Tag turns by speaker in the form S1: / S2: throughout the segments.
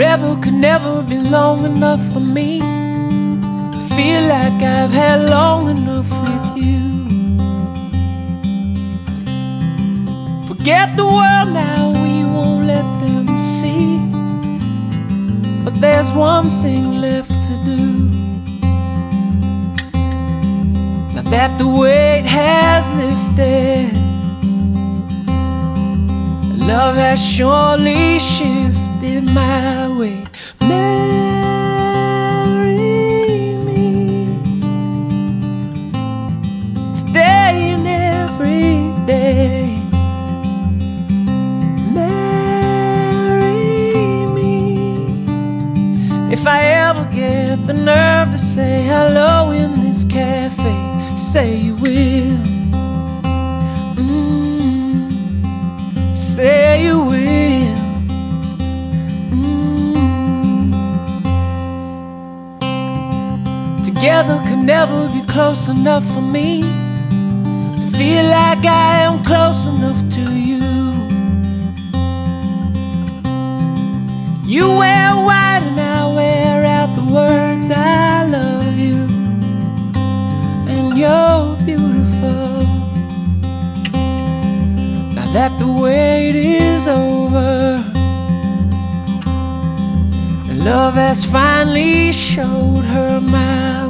S1: Forever could never be long enough for me feel like I've had long enough with you. Forget the world now, we won't let them see. But there's one thing left to do. Now that the weight has lifted, love has surely shifted my way. Marry me today and every day. Marry me if I ever get the nerve to say hello in this cafe. Say you will. Together could never be close enough for me to feel like I am close enough to you. You wear white and I wear out the words I love you. And you're beautiful. Now that the wait is over, love has finally showed her my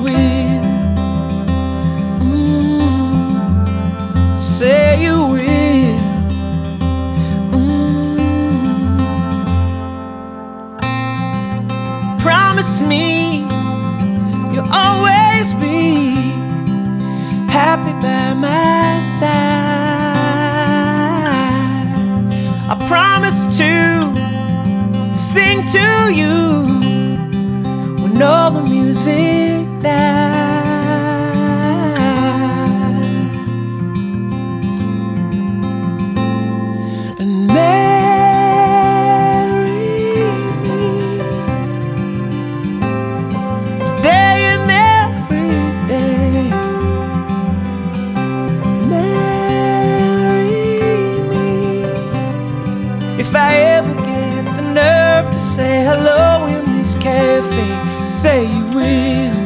S1: me you'll always be happy by my side. I promise to sing to you when all the music dies. If I ever get the nerve to say hello in this cafe. Say you will.